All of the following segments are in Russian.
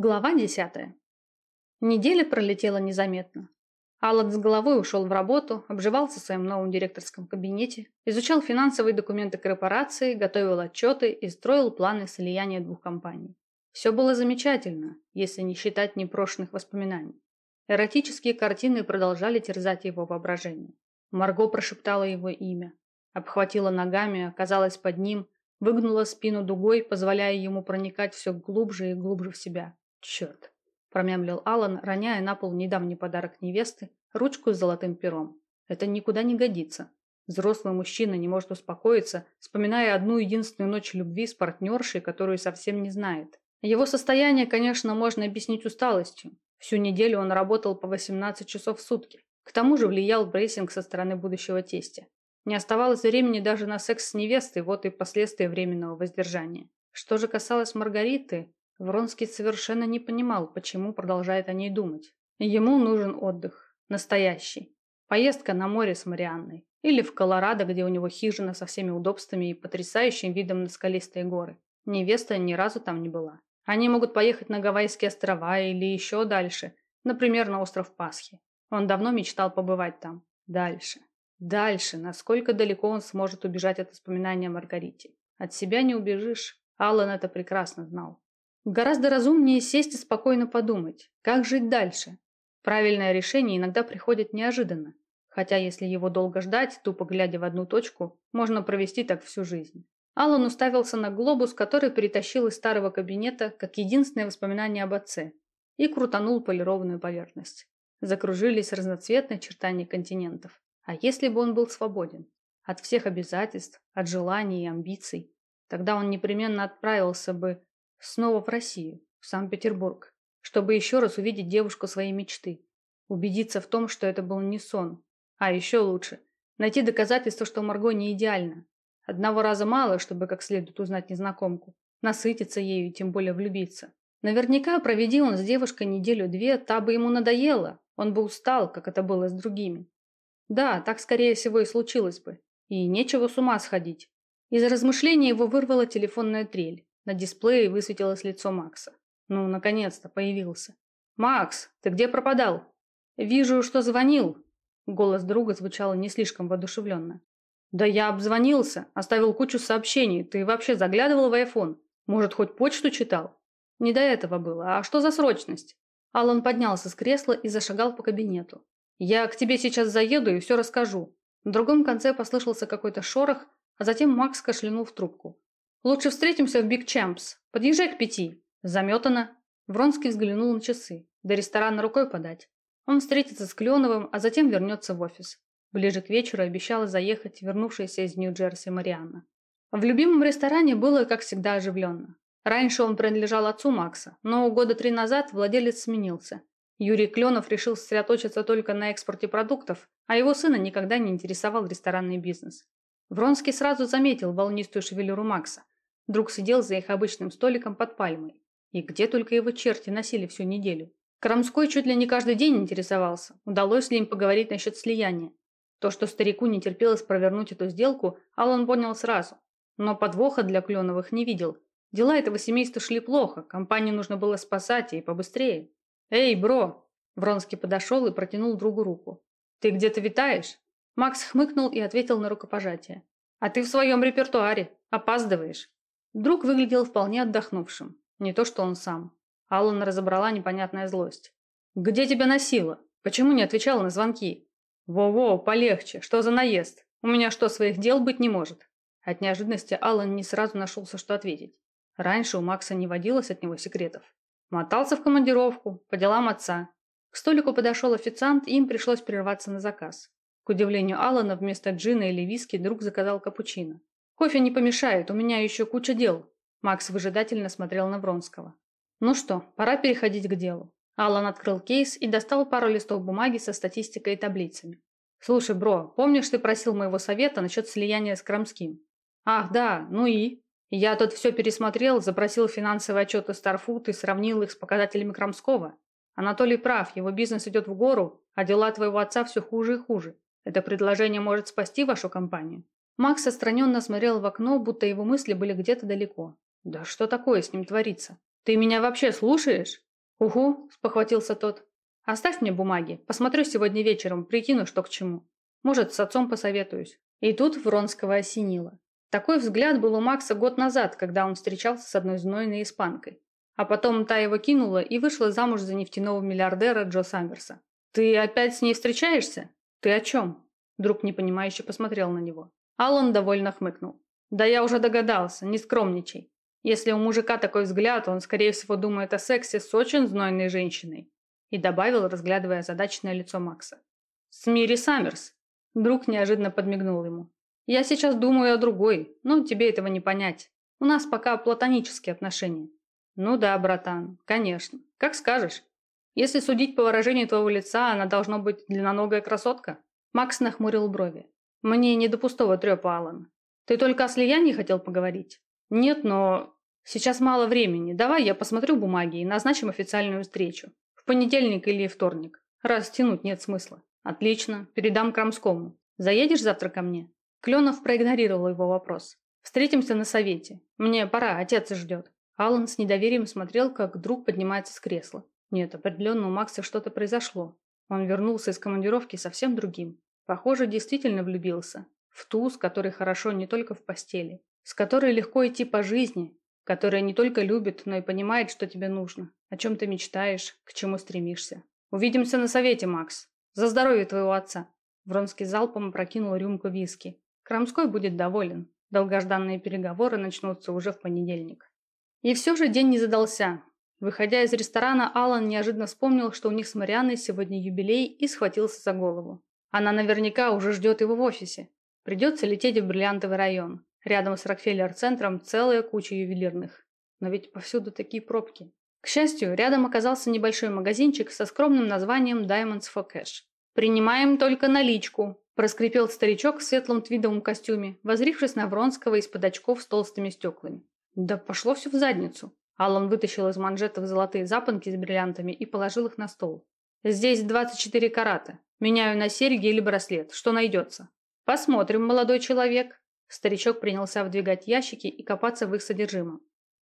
Глава десятая. Неделя пролетела незаметно. Аллан с головой ушел в работу, обживался в своем новом директорском кабинете, изучал финансовые документы корпорации, готовил отчеты и строил планы слияния двух компаний. Все было замечательно, если не считать непрошенных воспоминаний. Эротические картины продолжали терзать его воображение. Марго прошептала его имя, обхватила ногами, оказалась под ним, выгнула спину дугой, позволяя ему проникать все глубже и глубже в себя. «Черт!» – промямлил Алан, роняя на пол недавний подарок невесты, ручку с золотым пером. «Это никуда не годится. Взрослый мужчина не может успокоиться, вспоминая одну единственную ночь любви с партнершей, которую совсем не знает. Его состояние, конечно, можно объяснить усталостью. Всю неделю он работал по 18 часов в сутки. К тому же влиял прессинг со стороны будущего тестя. Не оставалось времени даже на секс с невестой, вот и последствия временного воздержания. Что же касалось Маргариты, Вронский совершенно не понимал, почему продолжает о ней думать. Ему нужен отдых. Настоящий. Поездка на море с Марианной. Или в Колорадо, где у него хижина со всеми удобствами и потрясающим видом на скалистые горы. Невеста ни разу там не была. Они могут поехать на Гавайские острова или еще дальше, например, на остров Пасхи. Он давно мечтал побывать там. Дальше. Дальше, насколько далеко он сможет убежать от воспоминания о Маргарите. От себя не убежишь. Аллан это прекрасно знал. Гораздо разумнее сесть и спокойно подумать, как жить дальше. Правильное решение иногда приходит неожиданно, хотя если его долго ждать, тупо глядя в одну точку, можно провести так всю жизнь. Аллан уставился на глобус, который перетащил из старого кабинета как единственное воспоминание об отце, и крутанул полированную поверхность. Закружились разноцветные очертания континентов. А если бы он был свободен? От всех обязательств, от желаний и амбиций. Тогда он непременно отправился бы снова в Россию, в Санкт-Петербург, чтобы еще раз увидеть девушку своей мечты. Убедиться в том, что это был не сон. А еще лучше – найти доказательство, что Марго не идеальна. Одного раза мало, чтобы как следует узнать незнакомку. Насытиться ею и тем более влюбиться. Наверняка, проведи он с девушкой неделю-две, та бы ему надоела. Он бы устал, как это было с другими. Да, так скорее всего и случилось бы. И нечего с ума сходить. Из размышления его вырвала телефонная трель. На дисплее высветилось лицо Макса. Ну, наконец-то появился. «Макс, ты где пропадал?» «Вижу, что звонил». Голос друга звучал не слишком воодушевленно. «Да я обзвонился, оставил кучу сообщений. Ты вообще заглядывал в айфон? Может, хоть почту читал?» «Не до этого было. А что за срочность?» Алан поднялся с кресла и зашагал по кабинету. «Я к тебе сейчас заеду и все расскажу». В другом конце послышался какой-то шорох, а затем Макс кашлянул в трубку. «Лучше встретимся в Биг Чэмпс. Подъезжай к пяти». Заметано. Вронский взглянул на часы. До ресторана рукой подать. Он встретится с Кленовым, а затем вернется в офис. Ближе к вечеру обещала заехать вернувшаяся из Нью-Джерси Марианна. В любимом ресторане было, как всегда, оживленно. Раньше он принадлежал отцу Макса, но года три назад владелец сменился, Юрий Кленов решил сосредоточиться только на экспорте продуктов, а его сына никогда не интересовал ресторанный бизнес. Вронский сразу заметил волнистую шевелюру Макса. Друг сидел за их обычным столиком под пальмой. И где только его черти носили всю неделю. Крамской чуть ли не каждый день интересовался, удалось ли им поговорить насчет слияния. То, что старику не терпелось провернуть эту сделку, Алан понял сразу. Но подвоха для Кленовых не видел. Дела этого семейства шли плохо, компанию нужно было спасать и побыстрее. «Эй, бро!» Вронский подошел и протянул другу руку. «Ты где-то витаешь?» Макс хмыкнул и ответил на рукопожатие. «А ты в своем репертуаре. Опаздываешь». Друг выглядел вполне отдохнувшим. Не то, что он сам. Аллан разобрала непонятная злость. «Где тебя носило? Почему не отвечал на звонки?» «Во-во, полегче. Что за наезд? У меня что, своих дел быть не может?» От неожиданности Аллан не сразу нашелся, что ответить. Раньше у Макса не водилось от него секретов. Мотался в командировку, по делам отца. К столику подошел официант, и им пришлось прерваться на заказ. К удивлению Алана, вместо джина или виски друг заказал капучино. «Кофе не помешает, у меня еще куча дел». Макс выжидательно смотрел на Вронского. «Ну что, пора переходить к делу». Алан открыл кейс и достал пару листов бумаги со статистикой и таблицами. «Слушай, бро, помнишь, ты просил моего совета насчет слияния с Крамским?» «Ах, да, ну и?» Я тут все пересмотрел, запросил финансовые отчеты Старфуд и сравнил их с показателями Крамского. Анатолий прав, его бизнес идет в гору, а дела твоего отца все хуже и хуже. Это предложение может спасти вашу компанию. Макс отстраненно смотрел в окно, будто его мысли были где-то далеко. Да что такое с ним творится? Ты меня вообще слушаешь? «Угу», – спохватился тот. «Оставь мне бумаги. Посмотрю сегодня вечером, прикину, что к чему. Может, с отцом посоветуюсь». И тут Вронского осенило. Такой взгляд был у Макса год назад, когда он встречался с одной знойной испанкой. А потом та его кинула и вышла замуж за нефтяного миллиардера Джо Саммерса. «Ты опять с ней встречаешься? Ты о чем?» Друг непонимающе посмотрел на него. Аллан довольно хмыкнул. «Да я уже догадался, не скромничай. Если у мужика такой взгляд, он, скорее всего, думает о сексе с очень знойной женщиной». И добавил, разглядывая задачное лицо Макса. «С Мири Саммерс». Друг неожиданно подмигнул ему. «Я сейчас думаю о другой, но тебе этого не понять. У нас пока платонические отношения». «Ну да, братан, конечно. Как скажешь. Если судить по выражению твоего лица, она должна быть длинноногая красотка». Макс нахмурил брови. «Мне не до пустого трепа, Алан. Ты только о слиянии хотел поговорить?» «Нет, но сейчас мало времени. Давай я посмотрю бумаги и назначим официальную встречу. В понедельник или вторник. Раз тянуть нет смысла. Отлично. Передам Крамскому. Заедешь завтра ко мне?» Кленов проигнорировал его вопрос. «Встретимся на совете. Мне пора, отец ждет». Алан с недоверием смотрел, как друг поднимается с кресла. Нет, определенно у Макса что-то произошло. Он вернулся из командировки совсем другим. Похоже, действительно влюбился. В ту, с которой хорошо не только в постели. С которой легко идти по жизни. Которая не только любит, но и понимает, что тебе нужно. О чем ты мечтаешь, к чему стремишься. Увидимся на совете, Макс. За здоровье твоего отца. Вронский залпом опрокинул рюмку виски. Крамской будет доволен. Долгожданные переговоры начнутся уже в понедельник. И все же день не задался. Выходя из ресторана, Алан неожиданно вспомнил, что у них с Марианной сегодня юбилей и схватился за голову. Она наверняка уже ждет его в офисе. Придется лететь в бриллиантовый район. Рядом с Рокфеллер-центром целая куча ювелирных. Но ведь повсюду такие пробки. К счастью, рядом оказался небольшой магазинчик со скромным названием Diamonds for Cash. «Принимаем только наличку», – проскрипел старичок в светлом твидовом костюме, возрившись на Вронского из-под очков с толстыми стеклами. Да пошло все в задницу. Аллан вытащил из манжетов золотые запонки с бриллиантами и положил их на стол. Здесь 24 карата. Меняю на серьги или браслет. Что найдется? Посмотрим, молодой человек. Старичок принялся вдвигать ящики и копаться в их содержимом.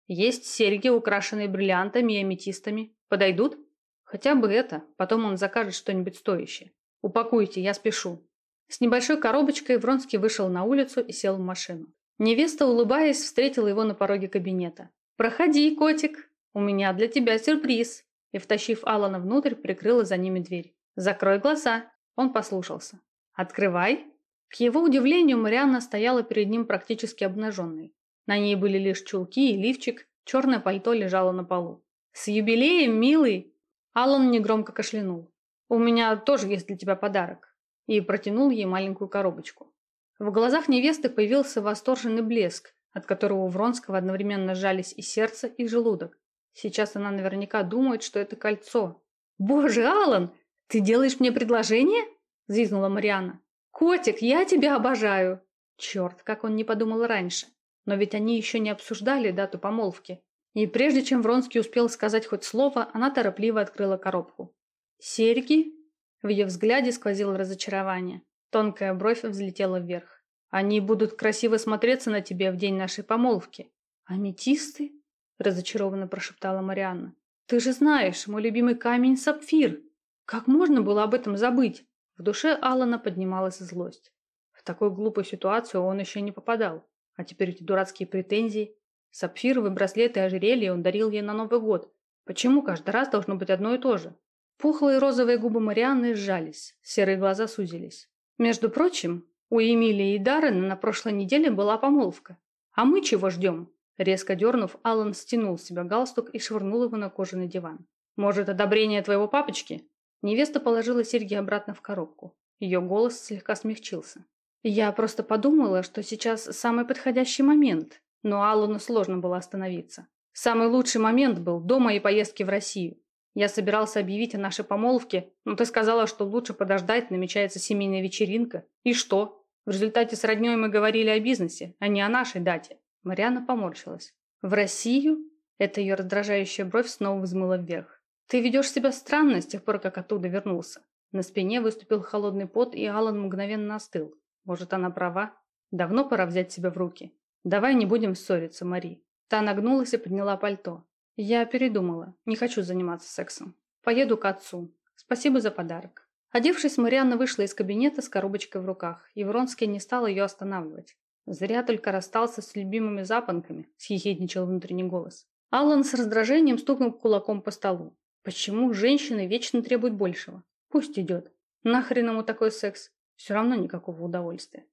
Есть серьги, украшенные бриллиантами и аметистами. Подойдут? Хотя бы это. Потом он закажет что-нибудь стоящее. Упакуйте, я спешу. С небольшой коробочкой Вронский вышел на улицу и сел в машину. Невеста, улыбаясь, встретила его на пороге кабинета. «Проходи, котик, у меня для тебя сюрприз!» И, втащив Алана внутрь, прикрыла за ними дверь. «Закрой глаза!» Он послушался. «Открывай!» К его удивлению, Марианна стояла перед ним практически обнаженной. На ней были лишь чулки и лифчик, черное пальто лежало на полу. «С юбилеем, милый!» Алан негромко кашлянул. «У меня тоже есть для тебя подарок». И протянул ей маленькую коробочку. В глазах невесты появился восторженный блеск, от которого у Вронского одновременно сжались и сердце, и желудок. Сейчас она наверняка думает, что это кольцо. «Боже, Алан, ты делаешь мне предложение?» – взвизгнула Марианна. «Котик, я тебя обожаю!» Черт, как он не подумал раньше. Но ведь они еще не обсуждали дату помолвки. И прежде чем Вронский успел сказать хоть слово, она торопливо открыла коробку. «Серьги?» В ее взгляде сквозило разочарование. Тонкая бровь взлетела вверх. «Они будут красиво смотреться на тебе в день нашей помолвки». «Аметисты?» – разочарованно прошептала Марианна. «Ты же знаешь, мой любимый камень – сапфир. Как можно было об этом забыть?» В душе Алана поднималась злость. В такую глупую ситуацию он еще не попадал. А теперь эти дурацкие претензии. Сапфировые браслеты и ожерелье он дарил ей на Новый год. Почему каждый раз должно быть одно и то же? Пухлые розовые губы Марианны сжались, серые глаза сузились. Между прочим, у Эмилии и Даррена на прошлой неделе была помолвка. А мы чего ждем? Резко дернув, Алан стянул с себя галстук и швырнул его на кожаный диван. «Может, одобрение твоего папочки?» Невеста положила серьги обратно в коробку. Ее голос слегка смягчился. «Я просто подумала, что сейчас самый подходящий момент». Но Аллану сложно было остановиться. Самый лучший момент был до моей поездки в Россию. Я собирался объявить о нашей помолвке, но ты сказала, что лучше подождать, намечается семейная вечеринка. И что? В результате с роднёй мы говорили о бизнесе, а не о нашей дате. Мариана поморщилась. В Россию? Эта ее раздражающая бровь снова взмыла вверх. Ты ведешь себя странно с тех пор, как оттуда вернулся. На спине выступил холодный пот, и Алан мгновенно остыл. Может, она права? Давно пора взять себя в руки. Давай не будем ссориться, Мари. Та нагнулась и подняла пальто. Я передумала. Не хочу заниматься сексом. Поеду к отцу. Спасибо за подарок. Одевшись, Марианна вышла из кабинета с коробочкой в руках, и Вронский не стал ее останавливать. Зря только расстался с любимыми запонками, съехидничал внутренний голос. Аллан с раздражением стукнул кулаком по столу. Почему женщины вечно требуют большего? Пусть идет. Нахрен ему такой секс? Все равно никакого удовольствия.